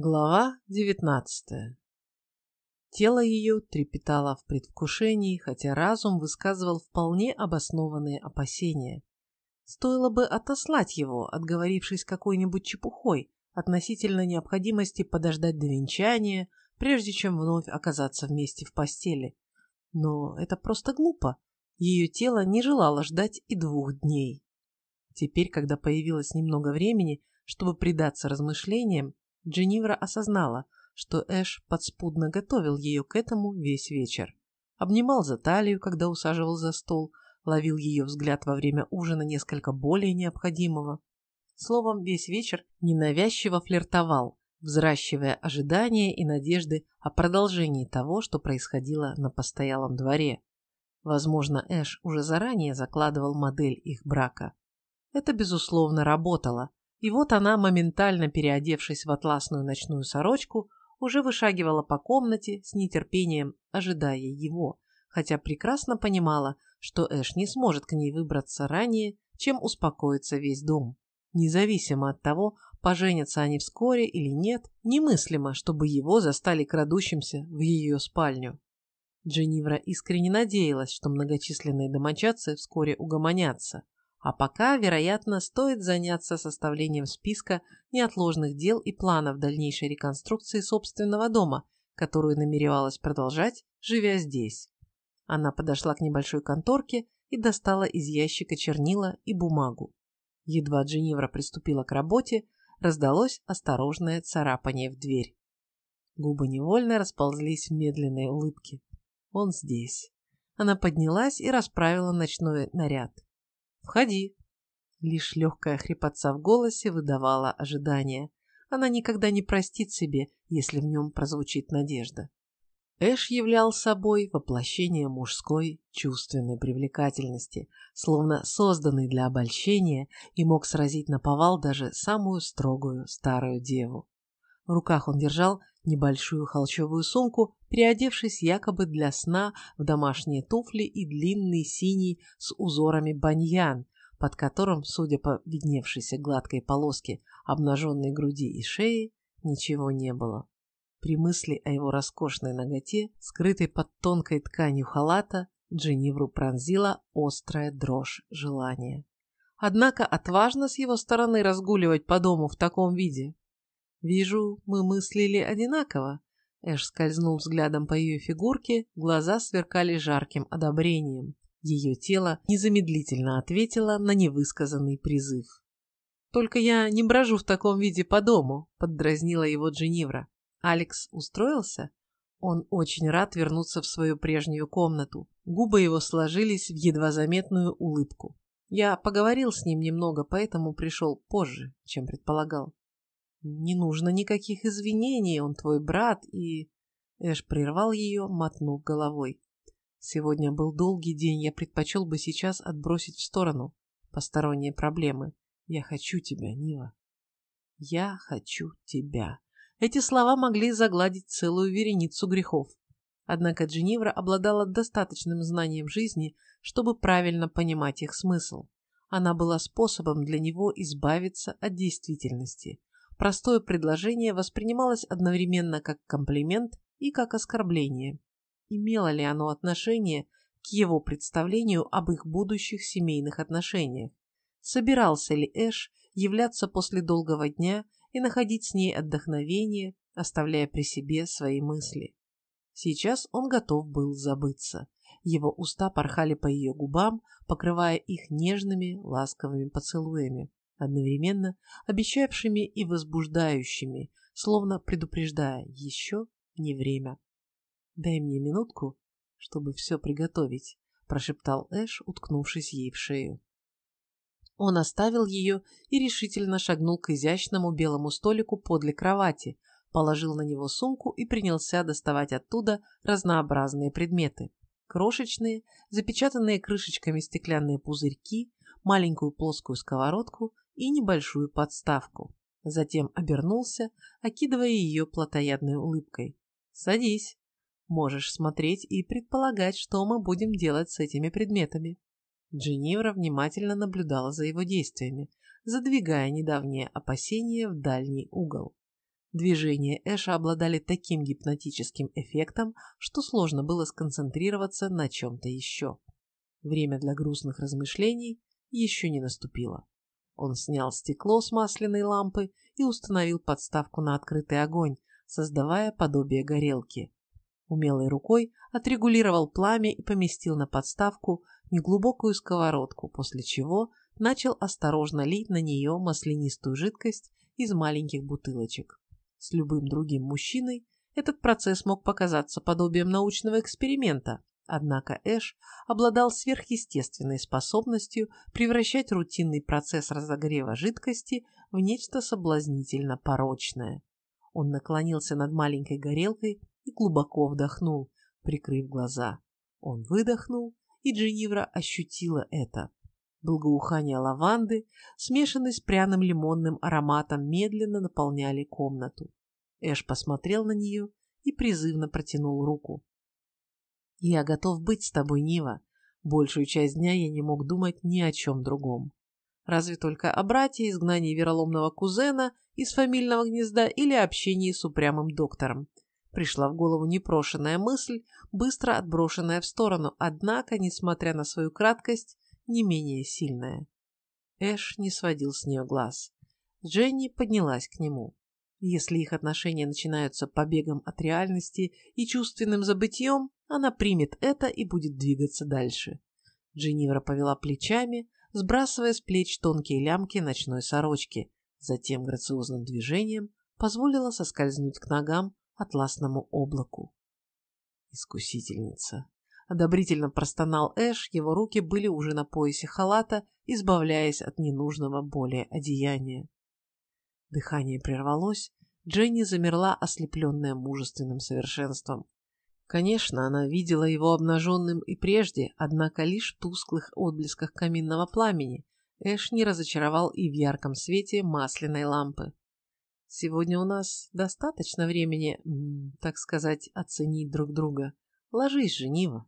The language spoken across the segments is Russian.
Глава девятнадцатая. Тело ее трепетало в предвкушении, хотя разум высказывал вполне обоснованные опасения. Стоило бы отослать его, отговорившись какой-нибудь чепухой относительно необходимости подождать до венчания, прежде чем вновь оказаться вместе в постели. Но это просто глупо. Ее тело не желало ждать и двух дней. Теперь, когда появилось немного времени, чтобы предаться размышлениям, Дженнивра осознала, что Эш подспудно готовил ее к этому весь вечер. Обнимал за талию, когда усаживал за стол, ловил ее взгляд во время ужина несколько более необходимого. Словом, весь вечер ненавязчиво флиртовал, взращивая ожидания и надежды о продолжении того, что происходило на постоялом дворе. Возможно, Эш уже заранее закладывал модель их брака. Это, безусловно, работало, и вот она, моментально переодевшись в атласную ночную сорочку, уже вышагивала по комнате с нетерпением, ожидая его, хотя прекрасно понимала, что Эш не сможет к ней выбраться ранее, чем успокоится весь дом. Независимо от того, поженятся они вскоре или нет, немыслимо, чтобы его застали крадущимся в ее спальню. Дженнивра искренне надеялась, что многочисленные домочадцы вскоре угомонятся, а пока, вероятно, стоит заняться составлением списка неотложных дел и планов дальнейшей реконструкции собственного дома, которую намеревалась продолжать, живя здесь. Она подошла к небольшой конторке и достала из ящика чернила и бумагу. Едва Дженевра приступила к работе, раздалось осторожное царапание в дверь. Губы невольно расползлись в медленной улыбке. Он здесь. Она поднялась и расправила ночной наряд. «Входи». Лишь легкая хрипотца в голосе выдавала ожидание. Она никогда не простит себе, если в нем прозвучит надежда. Эш являл собой воплощение мужской чувственной привлекательности, словно созданный для обольщения и мог сразить на повал даже самую строгую старую деву. В руках он держал небольшую холчевую сумку, переодевшись якобы для сна в домашние туфли и длинный синий с узорами баньян, под которым, судя по видневшейся гладкой полоске обнаженной груди и шеи, ничего не было. При мысли о его роскошной ноготе, скрытой под тонкой тканью халата, Дженнивру пронзила острая дрожь желания. Однако отважно с его стороны разгуливать по дому в таком виде. «Вижу, мы мыслили одинаково». Эш скользнул взглядом по ее фигурке, глаза сверкали жарким одобрением. Ее тело незамедлительно ответило на невысказанный призыв. «Только я не брожу в таком виде по дому», — поддразнила его Дженнивра. «Алекс устроился?» Он очень рад вернуться в свою прежнюю комнату. Губы его сложились в едва заметную улыбку. Я поговорил с ним немного, поэтому пришел позже, чем предполагал. Не нужно никаких извинений, он твой брат, и... Эш прервал ее, мотнув головой. Сегодня был долгий день, я предпочел бы сейчас отбросить в сторону посторонние проблемы. Я хочу тебя, Нила. Я хочу тебя. Эти слова могли загладить целую вереницу грехов. Однако Дженнивра обладала достаточным знанием жизни, чтобы правильно понимать их смысл. Она была способом для него избавиться от действительности, простое предложение воспринималось одновременно как комплимент и как оскорбление. Имело ли оно отношение к его представлению об их будущих семейных отношениях? Собирался ли Эш являться после долгого дня и находить с ней отдохновение, оставляя при себе свои мысли? Сейчас он готов был забыться. Его уста порхали по ее губам, покрывая их нежными, ласковыми поцелуями одновременно обещавшими и возбуждающими, словно предупреждая «еще не время». «Дай мне минутку, чтобы все приготовить», – прошептал Эш, уткнувшись ей в шею. Он оставил ее и решительно шагнул к изящному белому столику подле кровати, положил на него сумку и принялся доставать оттуда разнообразные предметы. Крошечные, запечатанные крышечками стеклянные пузырьки, маленькую плоскую сковородку и небольшую подставку. Затем обернулся, окидывая ее плотоядной улыбкой. «Садись. Можешь смотреть и предполагать, что мы будем делать с этими предметами». Дженнивра внимательно наблюдала за его действиями, задвигая недавние опасения в дальний угол. Движения Эша обладали таким гипнотическим эффектом, что сложно было сконцентрироваться на чем-то еще. Время для грустных размышлений еще не наступило. Он снял стекло с масляной лампы и установил подставку на открытый огонь, создавая подобие горелки. Умелой рукой отрегулировал пламя и поместил на подставку неглубокую сковородку, после чего начал осторожно лить на нее маслянистую жидкость из маленьких бутылочек. С любым другим мужчиной этот процесс мог показаться подобием научного эксперимента, однако Эш обладал сверхъестественной способностью превращать рутинный процесс разогрева жидкости в нечто соблазнительно порочное. Он наклонился над маленькой горелкой и глубоко вдохнул, прикрыв глаза. Он выдохнул, и Дженнивра ощутила это. Благоухание лаванды, смешанный с пряным лимонным ароматом, медленно наполняли комнату. Эш посмотрел на нее и призывно протянул руку. «Я готов быть с тобой, Нива. Большую часть дня я не мог думать ни о чем другом. Разве только о брате, изгнании вероломного кузена из фамильного гнезда или общении с упрямым доктором. Пришла в голову непрошенная мысль, быстро отброшенная в сторону, однако, несмотря на свою краткость, не менее сильная. Эш не сводил с нее глаз. Дженни поднялась к нему. Если их отношения начинаются побегом от реальности и чувственным забытьем, она примет это и будет двигаться дальше. Дженнивра повела плечами, сбрасывая с плеч тонкие лямки ночной сорочки, затем грациозным движением позволила соскользнуть к ногам атласному облаку. Искусительница. Одобрительно простонал Эш, его руки были уже на поясе халата, избавляясь от ненужного более одеяния. Дыхание прервалось, Дженни замерла, ослепленная мужественным совершенством. Конечно, она видела его обнаженным и прежде, однако лишь в тусклых отблесках каминного пламени. Эш не разочаровал и в ярком свете масляной лампы. Сегодня у нас достаточно времени, так сказать, оценить друг друга. Ложись, Женива.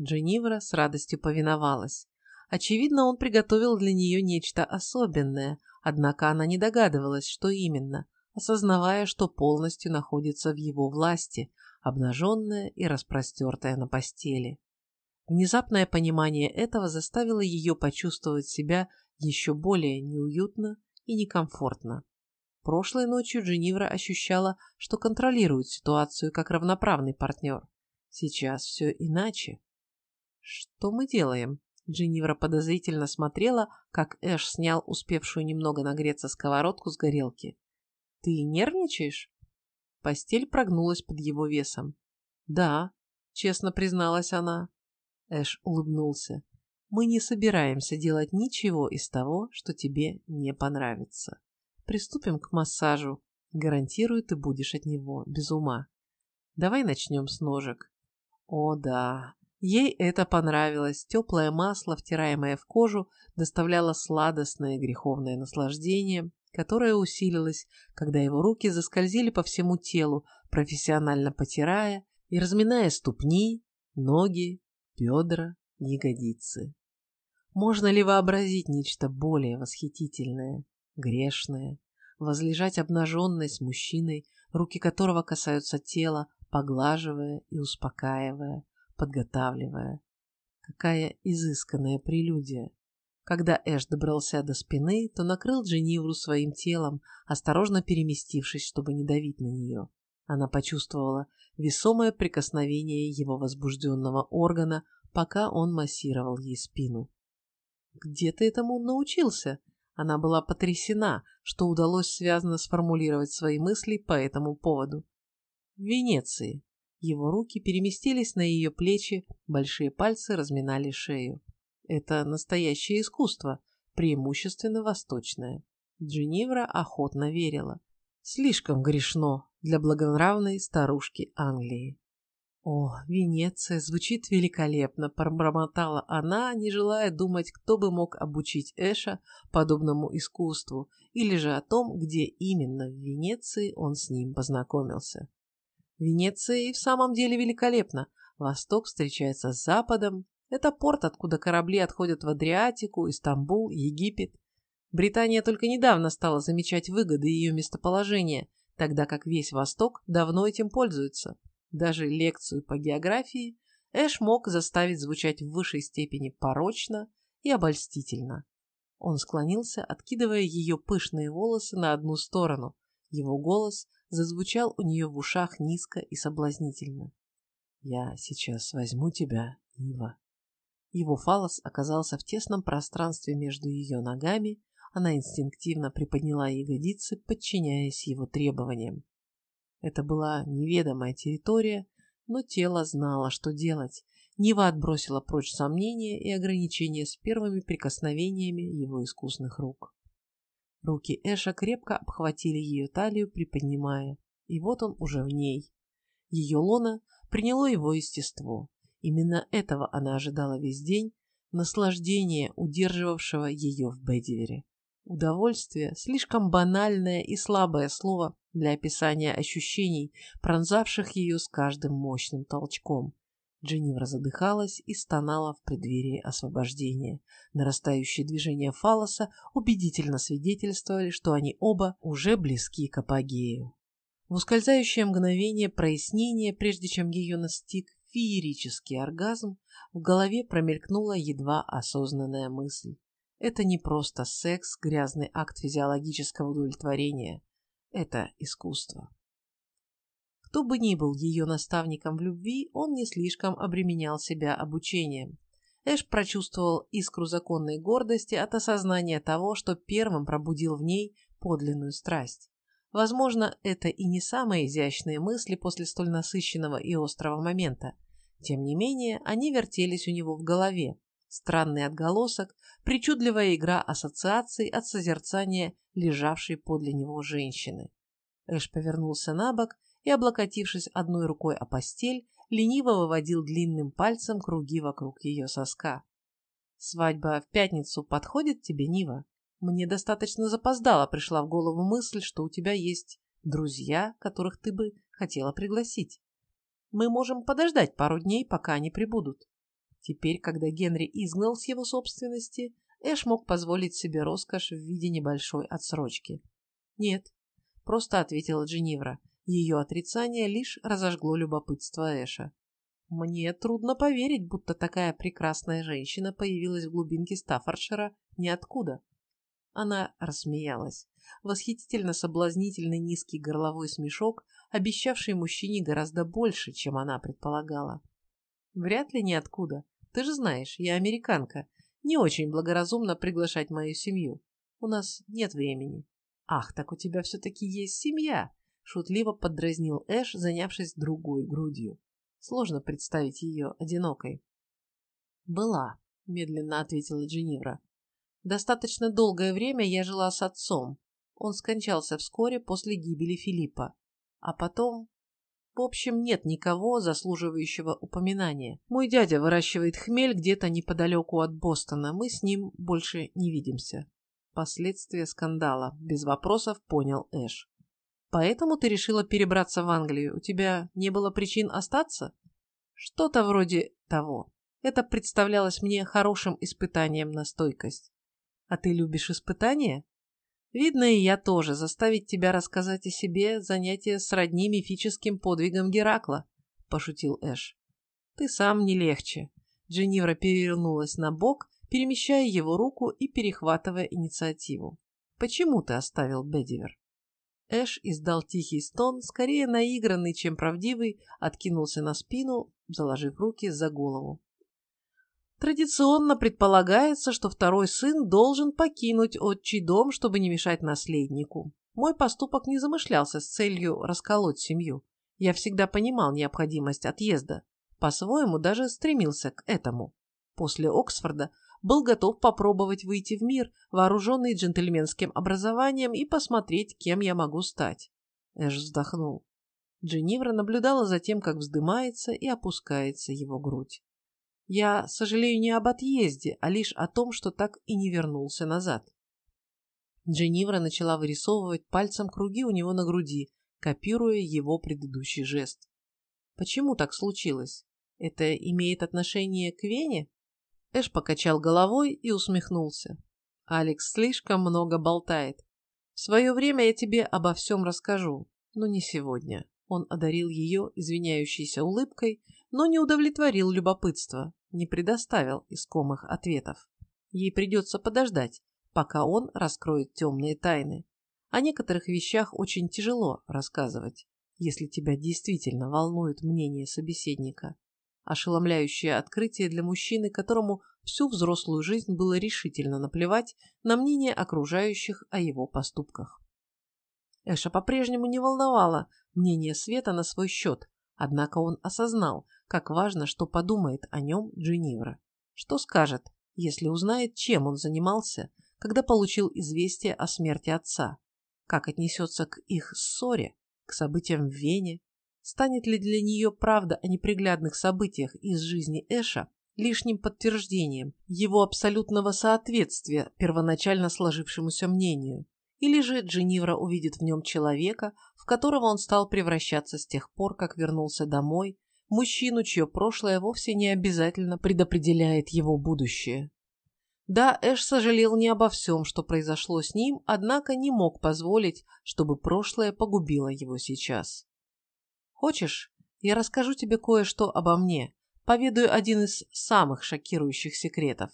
Дженнивра с радостью повиновалась. Очевидно, он приготовил для нее нечто особенное, однако она не догадывалась, что именно, осознавая, что полностью находится в его власти, обнаженная и распростертая на постели. Внезапное понимание этого заставило ее почувствовать себя еще более неуютно и некомфортно. Прошлой ночью Дженнивра ощущала, что контролирует ситуацию как равноправный партнер. Сейчас все иначе. «Что мы делаем?» Дженнивра подозрительно смотрела, как Эш снял успевшую немного нагреться сковородку с горелки. «Ты нервничаешь?» Постель прогнулась под его весом. «Да», — честно призналась она. Эш улыбнулся. «Мы не собираемся делать ничего из того, что тебе не понравится. Приступим к массажу. Гарантирую, ты будешь от него без ума. Давай начнем с ножек». «О, да, Ей это понравилось. Теплое масло, втираемое в кожу, доставляло сладостное греховное наслаждение, которое усилилось, когда его руки заскользили по всему телу, профессионально потирая и разминая ступни, ноги, бедра, ягодицы. Можно ли вообразить нечто более восхитительное, грешное, возлежать обнаженной с мужчиной, руки которого касаются тела, поглаживая и успокаивая, подготавливая. Какая изысканная прелюдия. Когда Эш добрался до спины, то накрыл Дженнивру своим телом, осторожно переместившись, чтобы не давить на нее. Она почувствовала весомое прикосновение его возбужденного органа, пока он массировал ей спину. «Где ты этому научился?» Она была потрясена, что удалось связно сформулировать свои мысли по этому поводу. «В Венеции», его руки переместились на ее плечи, большие пальцы разминали шею. Это настоящее искусство, преимущественно восточное. Дженнивра охотно верила. Слишком грешно для благонравной старушки Англии. «О, Венеция звучит великолепно», – пробормотала она, не желая думать, кто бы мог обучить Эша подобному искусству, или же о том, где именно в Венеции он с ним познакомился. Венеция и в самом деле великолепна. Восток встречается с Западом. Это порт, откуда корабли отходят в Адриатику, Истамбул, Египет. Британия только недавно стала замечать выгоды ее местоположения, тогда как весь Восток давно этим пользуется. Даже лекцию по географии Эш мог заставить звучать в высшей степени порочно и обольстительно. Он склонился, откидывая ее пышные волосы на одну сторону. Его голос зазвучал у нее в ушах низко и соблазнительно. «Я сейчас возьму тебя, Ива». Его фалос оказался в тесном пространстве между ее ногами, она инстинктивно приподняла ягодицы, подчиняясь его требованиям. Это была неведомая территория, но тело знало, что делать. Нива отбросила прочь сомнения и ограничения с первыми прикосновениями его искусных рук. Руки Эша крепко обхватили ее талию, приподнимая, и вот он уже в ней. Ее лона приняло его естество. Именно этого она ожидала весь день, наслаждение, удерживавшего ее в Бедивере. Удовольствие – слишком банальное и слабое слово для описания ощущений, пронзавших ее с каждым мощным толчком. Дженнивра задыхалась и стонала в преддверии освобождения. Нарастающие движения фалоса убедительно свидетельствовали, что они оба уже близки к апогею. В ускользающее мгновение прояснения, прежде чем ее настиг феерический оргазм, в голове промелькнула едва осознанная мысль. Это не просто секс, грязный акт физиологического удовлетворения. Это искусство. Кто бы ни был ее наставником в любви, он не слишком обременял себя обучением. Эш прочувствовал искру законной гордости от осознания того, что первым пробудил в ней подлинную страсть. Возможно, это и не самые изящные мысли после столь насыщенного и острого момента. Тем не менее, они вертелись у него в голове, странный отголосок, причудливая игра ассоциаций от созерцания лежавшей подле него женщины. Эш повернулся на бок и, облокотившись одной рукой о постель, лениво выводил длинным пальцем круги вокруг ее соска. «Свадьба в пятницу подходит тебе, Нива? Мне достаточно запоздало пришла в голову мысль, что у тебя есть друзья, которых ты бы хотела пригласить. Мы можем подождать пару дней, пока они прибудут. Теперь, когда Генри изгнал с его собственности, Эш мог позволить себе роскошь в виде небольшой отсрочки. «Нет», — просто ответила Дженнивра. Ее отрицание лишь разожгло любопытство Эша. «Мне трудно поверить, будто такая прекрасная женщина появилась в глубинке Стаффордшира ниоткуда». Она рассмеялась. Восхитительно соблазнительный низкий горловой смешок, обещавший мужчине гораздо больше, чем она предполагала. Вряд ли ниоткуда. Ты же знаешь, я американка. Не очень благоразумно приглашать мою семью. У нас нет времени. Ах, так у тебя все-таки есть семья, шутливо поддразнил Эш, занявшись другой грудью. Сложно представить ее одинокой. Была, медленно ответила Дженнивра. Достаточно долгое время я жила с отцом. Он скончался вскоре после гибели Филиппа. А потом в общем, нет никого, заслуживающего упоминания. Мой дядя выращивает хмель где-то неподалеку от Бостона. Мы с ним больше не видимся. Последствия скандала. Без вопросов понял Эш. Поэтому ты решила перебраться в Англию? У тебя не было причин остаться? Что-то вроде того. Это представлялось мне хорошим испытанием на стойкость. А ты любишь испытания? Видно, и я тоже. Заставить тебя рассказать о себе – занятие сродни мифическим подвигам Геракла, – пошутил Эш. Ты сам не легче. Дженнивра перевернулась на бок, перемещая его руку и перехватывая инициативу. Почему ты оставил Бедивер? Эш издал тихий стон, скорее наигранный, чем правдивый, откинулся на спину, заложив руки за голову. Традиционно предполагается, что второй сын должен покинуть отчий дом, чтобы не мешать наследнику. Мой поступок не замышлялся с целью расколоть семью. Я всегда понимал необходимость отъезда. По-своему даже стремился к этому. После Оксфорда был готов попробовать выйти в мир, вооруженный джентльменским образованием, и посмотреть, кем я могу стать. Эш вздохнул. Дженнивра наблюдала за тем, как вздымается и опускается его грудь. Я сожалею не об отъезде, а лишь о том, что так и не вернулся назад. Дженнивра начала вырисовывать пальцем круги у него на груди, копируя его предыдущий жест. Почему так случилось? Это имеет отношение к Вене? Эш покачал головой и усмехнулся. Алекс слишком много болтает. В свое время я тебе обо всем расскажу. Но не сегодня. Он одарил ее извиняющейся улыбкой, но не удовлетворил любопытство, не предоставил искомых ответов. Ей придется подождать, пока он раскроет темные тайны. О некоторых вещах очень тяжело рассказывать, если тебя действительно волнует мнение собеседника. Ошеломляющее открытие для мужчины, которому всю взрослую жизнь было решительно наплевать на мнение окружающих о его поступках. Эша по-прежнему не волновало мнение Света на свой счет, однако он осознал, как важно, что подумает о нем Дженнивра. Что скажет, если узнает, чем он занимался, когда получил известие о смерти отца? Как отнесется к их ссоре, к событиям в Вене? Станет ли для нее правда о неприглядных событиях из жизни Эша лишним подтверждением его абсолютного соответствия первоначально сложившемуся мнению? Или же Дженнивра увидит в нем человека, в которого он стал превращаться с тех пор, как вернулся домой, мужчину, чье прошлое вовсе не обязательно предопределяет его будущее. Да, Эш сожалел не обо всем, что произошло с ним, однако не мог позволить, чтобы прошлое погубило его сейчас. «Хочешь, я расскажу тебе кое-что обо мне, поведаю один из самых шокирующих секретов?»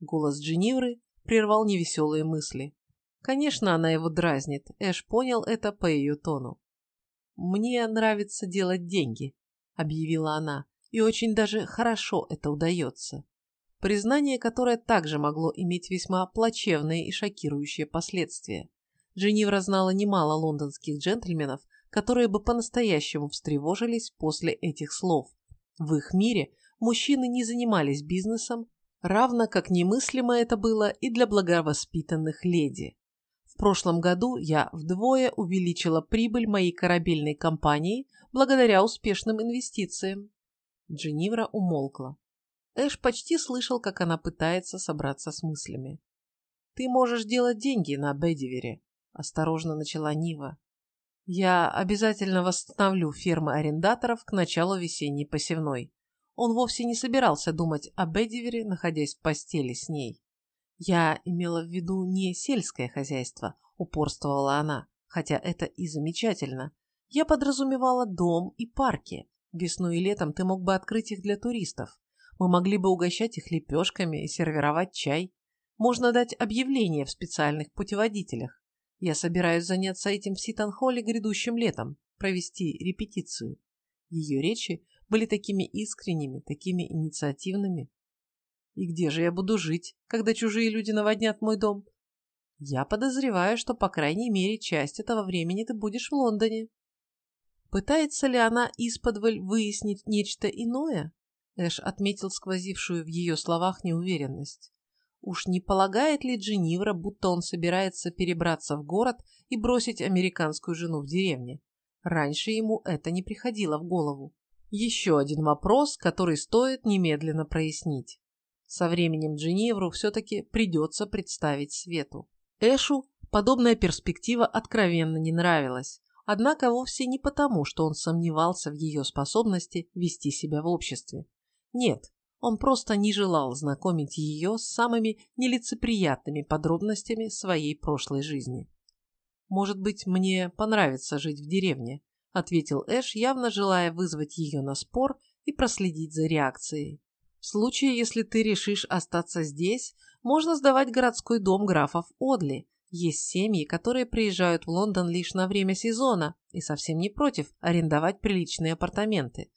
Голос Дженнивры прервал невеселые мысли. Конечно, она его дразнит, Эш понял это по ее тону. «Мне нравится делать деньги», — объявила она, — «и очень даже хорошо это удается». Признание, которое также могло иметь весьма плачевные и шокирующие последствия. Дженнивра знала немало лондонских джентльменов, которые бы по-настоящему встревожились после этих слов. В их мире мужчины не занимались бизнесом, равно как немыслимо это было и для благовоспитанных леди прошлом году я вдвое увеличила прибыль моей корабельной компании благодаря успешным инвестициям. Дженнивра умолкла. Эш почти слышал, как она пытается собраться с мыслями. «Ты можешь делать деньги на Бедивере», – осторожно начала Нива. «Я обязательно восстановлю фермы арендаторов к началу весенней посевной». Он вовсе не собирался думать о Бедивере, находясь в постели с ней. Я имела в виду не сельское хозяйство, упорствовала она, хотя это и замечательно. Я подразумевала дом и парки. Весной и летом ты мог бы открыть их для туристов. Мы могли бы угощать их лепешками и сервировать чай. Можно дать объявление в специальных путеводителях. Я собираюсь заняться этим в Ситон-Холле грядущим летом, провести репетицию. Ее речи были такими искренними, такими инициативными. И где же я буду жить, когда чужие люди наводнят мой дом? Я подозреваю, что, по крайней мере, часть этого времени ты будешь в Лондоне. Пытается ли она исподволь выяснить нечто иное? Эш отметил сквозившую в ее словах неуверенность. Уж не полагает ли Дженнивра, будто он собирается перебраться в город и бросить американскую жену в деревне? Раньше ему это не приходило в голову. Еще один вопрос, который стоит немедленно прояснить. Со временем Дженевру все-таки придется представить свету. Эшу подобная перспектива откровенно не нравилась, однако вовсе не потому, что он сомневался в ее способности вести себя в обществе. Нет, он просто не желал знакомить ее с самыми нелицеприятными подробностями своей прошлой жизни. «Может быть, мне понравится жить в деревне», — ответил Эш, явно желая вызвать ее на спор и проследить за реакцией. В случае, если ты решишь остаться здесь, можно сдавать городской дом графов Одли. Есть семьи, которые приезжают в Лондон лишь на время сезона и совсем не против арендовать приличные апартаменты.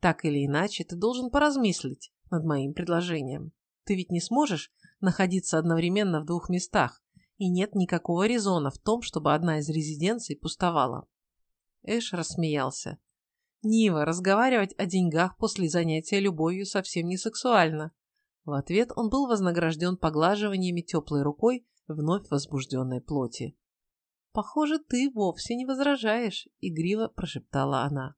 Так или иначе, ты должен поразмыслить над моим предложением. Ты ведь не сможешь находиться одновременно в двух местах, и нет никакого резона в том, чтобы одна из резиденций пустовала. Эш рассмеялся. Нива, разговаривать о деньгах после занятия любовью совсем не сексуально. В ответ он был вознагражден поглаживаниями теплой рукой вновь возбужденной плоти. «Похоже, ты вовсе не возражаешь», — игриво прошептала она.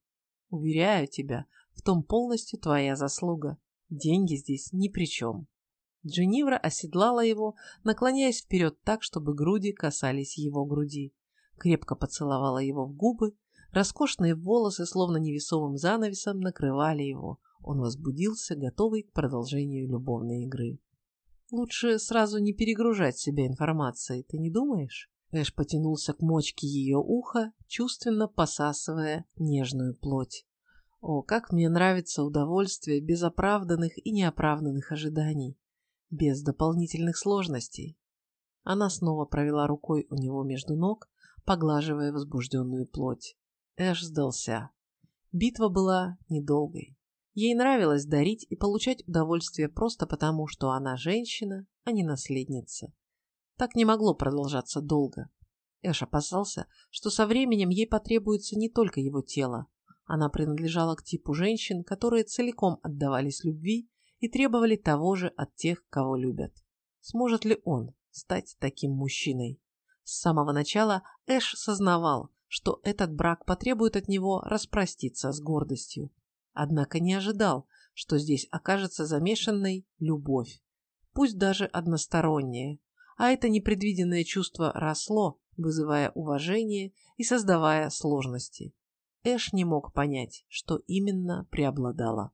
«Уверяю тебя, в том полностью твоя заслуга. Деньги здесь ни при чем». Дженнивра оседлала его, наклоняясь вперед так, чтобы груди касались его груди. Крепко поцеловала его в губы, Роскошные волосы, словно невесомым занавесом, накрывали его. Он возбудился, готовый к продолжению любовной игры. «Лучше сразу не перегружать себя информацией, ты не думаешь?» Эш потянулся к мочке ее уха, чувственно посасывая нежную плоть. О, как мне нравится удовольствие без оправданных и неоправданных ожиданий, без дополнительных сложностей. Она снова провела рукой у него между ног, поглаживая возбужденную плоть. Эш сдался. Битва была недолгой. Ей нравилось дарить и получать удовольствие просто потому, что она женщина, а не наследница. Так не могло продолжаться долго. Эш опасался, что со временем ей потребуется не только его тело. Она принадлежала к типу женщин, которые целиком отдавались любви и требовали того же от тех, кого любят. Сможет ли он стать таким мужчиной? С самого начала Эш сознавал, что этот брак потребует от него распроститься с гордостью. Однако не ожидал, что здесь окажется замешанной любовь, пусть даже односторонняя, а это непредвиденное чувство росло, вызывая уважение и создавая сложности. Эш не мог понять, что именно преобладало.